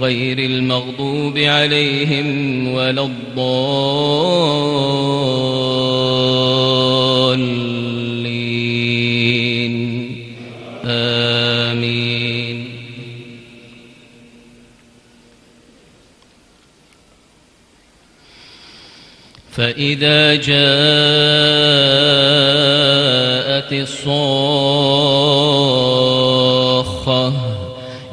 غير المغضوب عليهم ولا الضالين. آمين. فإذا جاءت الصاخة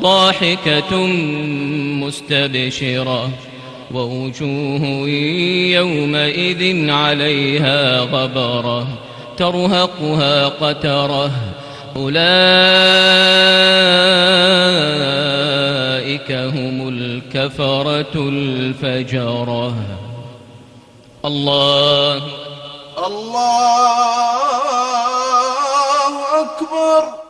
ضاحكة مستبشرة ووجوه يومئذ عليها غبرة ترهقها قترة أولئك هم الكفرة الفجرة الله الله أكبر